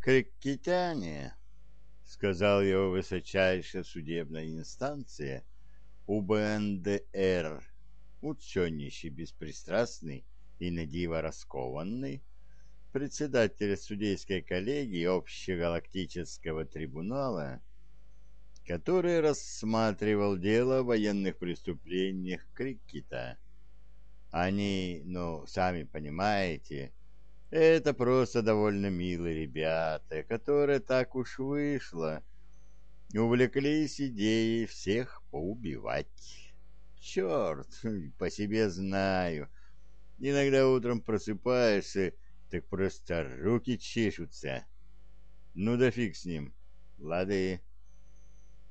Крикетяне, — сказал его высочайшая судебная инстанция, УБНДР, ученейший, беспристрастный и надиво раскованный, председатель судейской коллегии Общегалактического трибунала, который рассматривал дело о военных преступлениях Крикета. Они, ну, сами понимаете, это просто довольно милые ребята, которые так уж вышло, увлеклись идеей всех поубивать. Черт, по себе знаю. Иногда утром просыпаешься так просто руки чешутся. Ну да фиг с ним. Лады.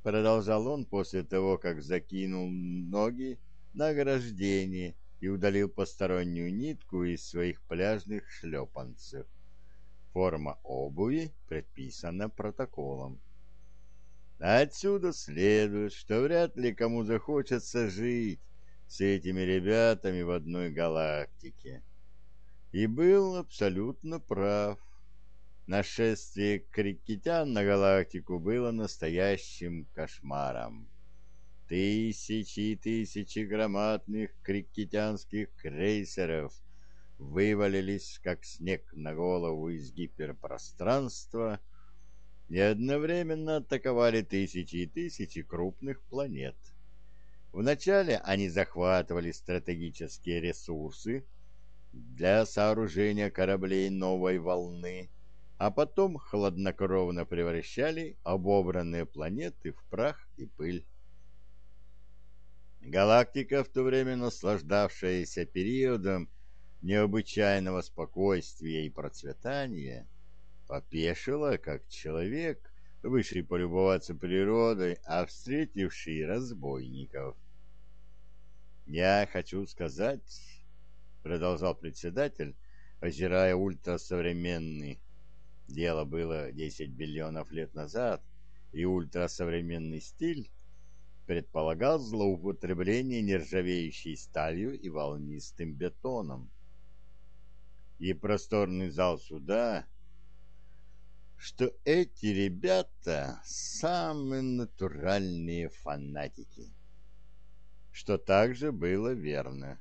Продолжал он после того, как закинул ноги на ограждение и удалил постороннюю нитку из своих пляжных шлепанцев. Форма обуви предписана протоколом. Отсюда следует, что вряд ли кому захочется жить с этими ребятами в одной галактике и был абсолютно прав. Нашествие крикетян на галактику было настоящим кошмаром. Тысячи и тысячи громадных крикетянских крейсеров вывалились, как снег на голову из гиперпространства, и одновременно атаковали тысячи и тысячи крупных планет. Вначале они захватывали стратегические ресурсы, для сооружения кораблей новой волны, а потом хладнокровно превращали обобранные планеты в прах и пыль. Галактика, в то время наслаждавшаяся периодом необычайного спокойствия и процветания, попешила, как человек, вышли полюбоваться природой, а встретивший разбойников. Я хочу сказать, — продолжал председатель, озирая ультрасовременный. Дело было 10 биллионов лет назад, и ультрасовременный стиль предполагал злоупотребление нержавеющей сталью и волнистым бетоном. И просторный зал суда, что эти ребята самые натуральные фанатики. Что также было верно.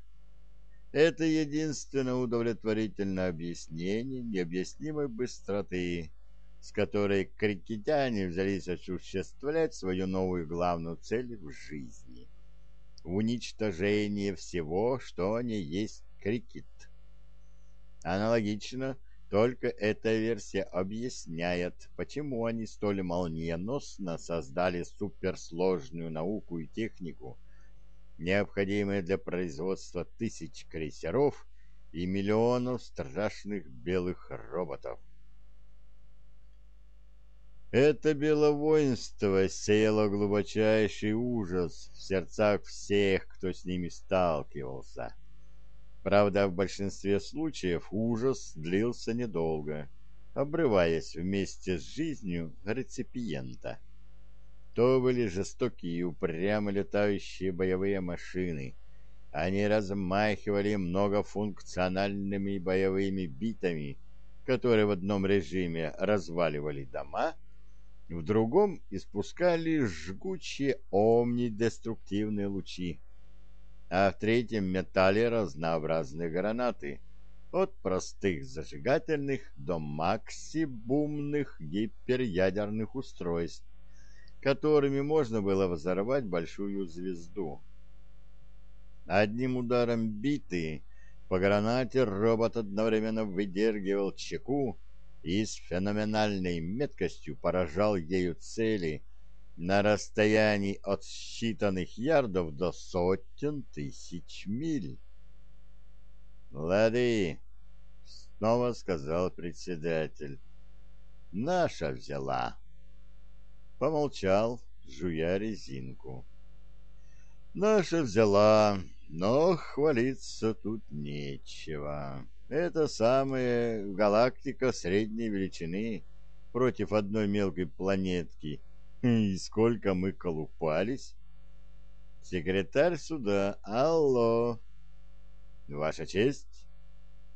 Это единственное удовлетворительное объяснение необъяснимой быстроты, с которой крикетяне взялись осуществлять свою новую главную цель в жизни — уничтожение всего, что не есть крикет. Аналогично, только эта версия объясняет, почему они столь молниеносно создали суперсложную науку и технику — необходимые для производства тысяч крейсеров и миллионов страшных белых роботов. Это беловоинство сеяло глубочайший ужас в сердцах всех, кто с ними сталкивался. Правда, в большинстве случаев ужас длился недолго, обрываясь вместе с жизнью реципиента то были жестокие и упрямо летающие боевые машины. Они размахивали многофункциональными боевыми битами, которые в одном режиме разваливали дома, в другом испускали жгучие омнидеструктивные лучи, а в третьем метали разнообразные гранаты, от простых зажигательных до максибумных гиперядерных устройств, которыми можно было взорвать большую звезду. Одним ударом биты по гранате робот одновременно выдергивал чеку и с феноменальной меткостью поражал ею цели на расстоянии от считанных ярдов до сотен тысяч миль. «Лады!» — снова сказал председатель. «Наша взяла» помолчал, жуя резинку. Наша взяла, но хвалиться тут нечего. Это самая галактика средней величины против одной мелкой планетки. И сколько мы колупались. Секретарь суда, алло. Ваша честь?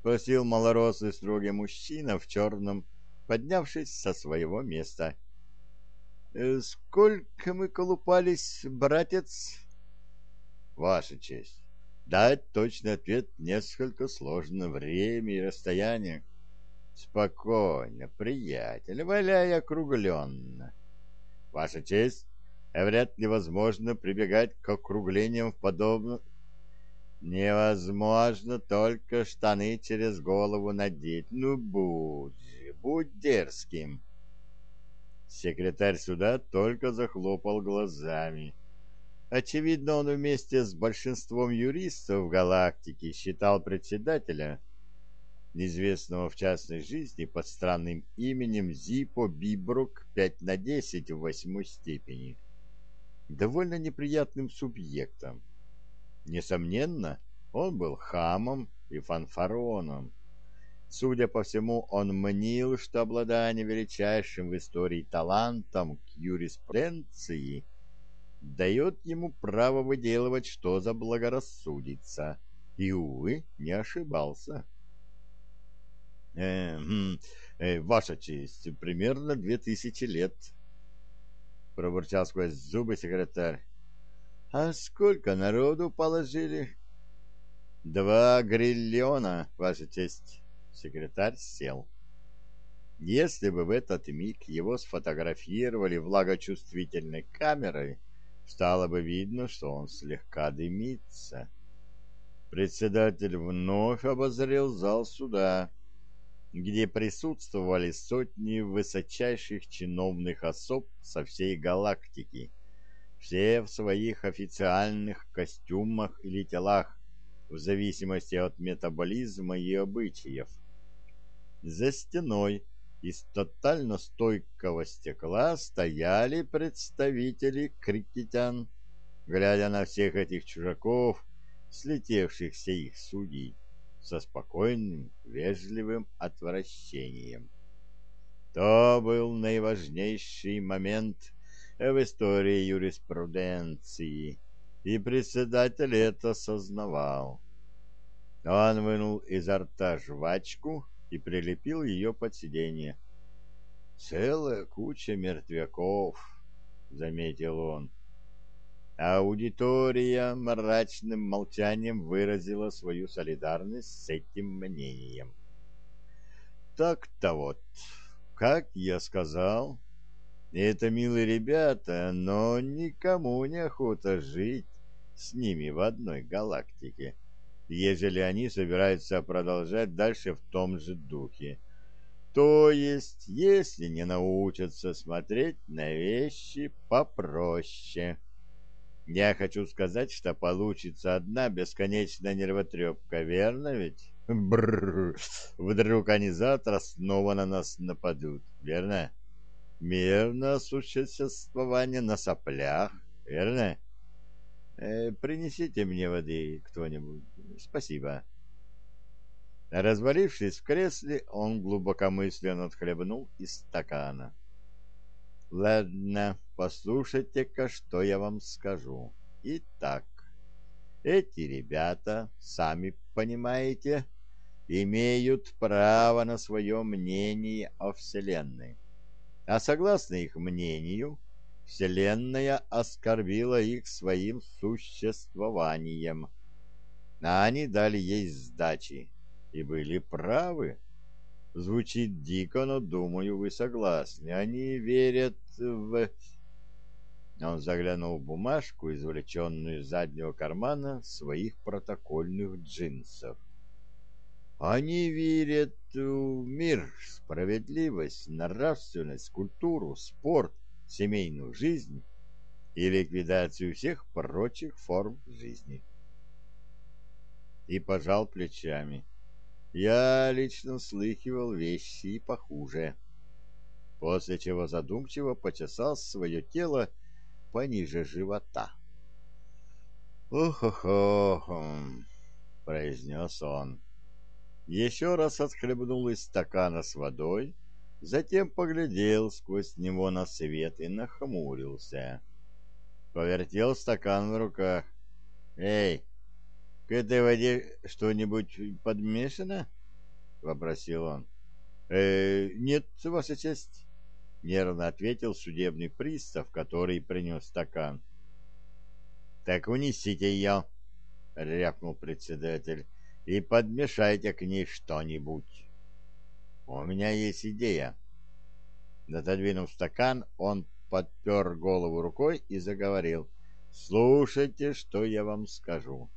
Спросил малорослый строгий мужчина в черном поднявшись со своего места. «Э, «Сколько мы колупались, братец?» «Ваша честь, дать точный ответ несколько сложно. Время и расстояние». «Спокойно, приятель, валяй округленно». «Ваша честь, вряд ли возможно прибегать к округлениям в подобном Невозможно только штаны через голову надеть. Ну, будь будь дерзким. Секретарь суда только захлопал глазами. Очевидно, он вместе с большинством юристов галактики считал председателя, неизвестного в частной жизни под странным именем Зипо Бибрук 5 на 10 в восьмой степени, довольно неприятным субъектом Несомненно, он был хамом и фанфароном. Судя по всему, он мнил, что обладание величайшим в истории талантом к юриспруденции дает ему право выделывать, что заблагорассудится. И, увы, не ошибался. Э, э, «Ваша честь, примерно две тысячи лет», — пробурчал сквозь зубы секретарь. А сколько народу положили? Два гриллиона, Ваша честь. Секретарь сел. Если бы в этот миг его сфотографировали влагочувствительной камерой, стало бы видно, что он слегка дымится. Председатель вновь обозрел зал суда, где присутствовали сотни высочайших чиновных особ со всей галактики все в своих официальных костюмах или телах, в зависимости от метаболизма и обычаев. За стеной из тотально стойкого стекла стояли представители крикетян, глядя на всех этих чужаков, слетевшихся их судей, со спокойным, вежливым отвращением. То был наиважнейший момент в истории юриспруденции, и председатель это осознавал. Он вынул изо рта жвачку и прилепил ее под сиденье. «Целая куча мертвяков», — заметил он. Аудитория мрачным молчанием выразила свою солидарность с этим мнением. «Так-то вот, как я сказал, это милые ребята, но никому не охота жить с ними в одной галактике, ежели они собираются продолжать дальше в том же духе. То есть, если не научатся смотреть на вещи попроще. Я хочу сказать, что получится одна бесконечная нервотрепка, верно ведь? Бррр, вдруг они завтра снова на нас нападут, верно? мирное существование на соплях, верно? Э, принесите мне воды кто-нибудь. Спасибо. Развалившись в кресле, он глубокомысленно отхлебнул из стакана. Ладно, послушайте-ка, что я вам скажу. Итак, эти ребята, сами понимаете, имеют право на свое мнение о Вселенной а согласно их мнению, Вселенная оскорбила их своим существованием. А они дали ей сдачи и были правы. Звучит дико, но, думаю, вы согласны. Они верят в... Он заглянул в бумажку, извлеченную из заднего кармана своих протокольных джинсов. Они верят в мир, справедливость, нравственность, культуру, спорт, семейную жизнь и ликвидацию всех прочих форм жизни. И пожал плечами. Я лично слыхивал вещи и похуже. После чего задумчиво почесал свое тело пониже живота. «Ох-ох-ох!» — произнес он еще раз отхлебнул из стакана с водой, затем поглядел сквозь него на свет и нахмурился. Повертел стакан в руках. «Эй, к этой воде что-нибудь подмешано?» — вопросил он. э, «Нет, Ваша честь», — нервно ответил судебный пристав, который принес стакан. «Так унесите ее», — рявкнул председатель, — «и подмешайте к ней что-нибудь». «У меня есть идея». Отодвинув стакан, он подпер голову рукой и заговорил. «Слушайте, что я вам скажу».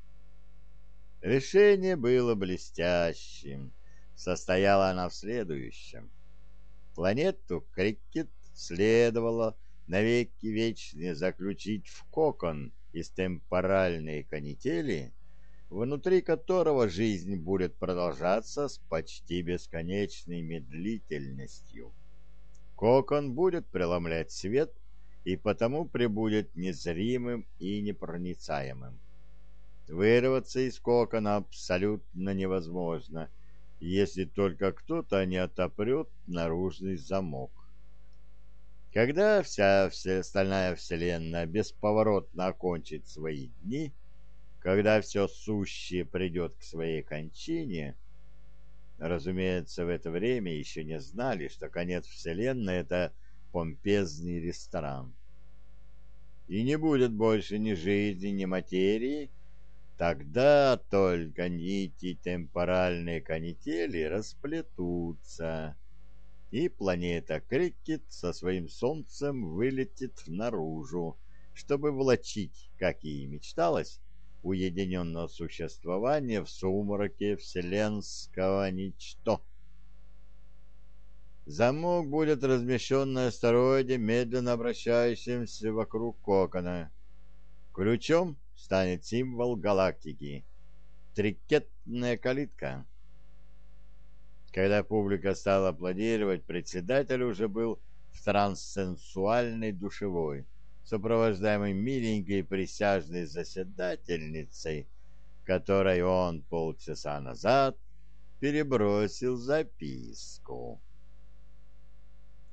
Решение было блестящим. Состояла она в следующем. Планету Крикет следовало навеки вечные заключить в кокон из темпоральной канители, внутри которого жизнь будет продолжаться с почти бесконечной медлительностью. Кокон будет преломлять свет и потому прибудет незримым и непроницаемым. Вырваться из кокона абсолютно невозможно, если только кто-то не отопрет наружный замок. Когда вся, остальная вселенная бесповоротно окончит свои дни, когда все сущее придет к своей кончине, разумеется, в это время еще не знали, что конец вселенной — это помпезный ресторан. И не будет больше ни жизни, ни материи, Тогда только нити темпоральной канители расплетутся, и планета Крикет со своим солнцем вылетит наружу, чтобы влачить, как и мечталось, уединенное существование в сумраке вселенского ничто. Замок будет размещен на астероиде, медленно обращающемся вокруг кокона. Ключом станет символ галактики — трикетная калитка. Когда публика стала аплодировать, председатель уже был в транссенсуальной душевой, сопровождаемый миленькой присяжной заседательницей, которой он полчаса назад перебросил записку.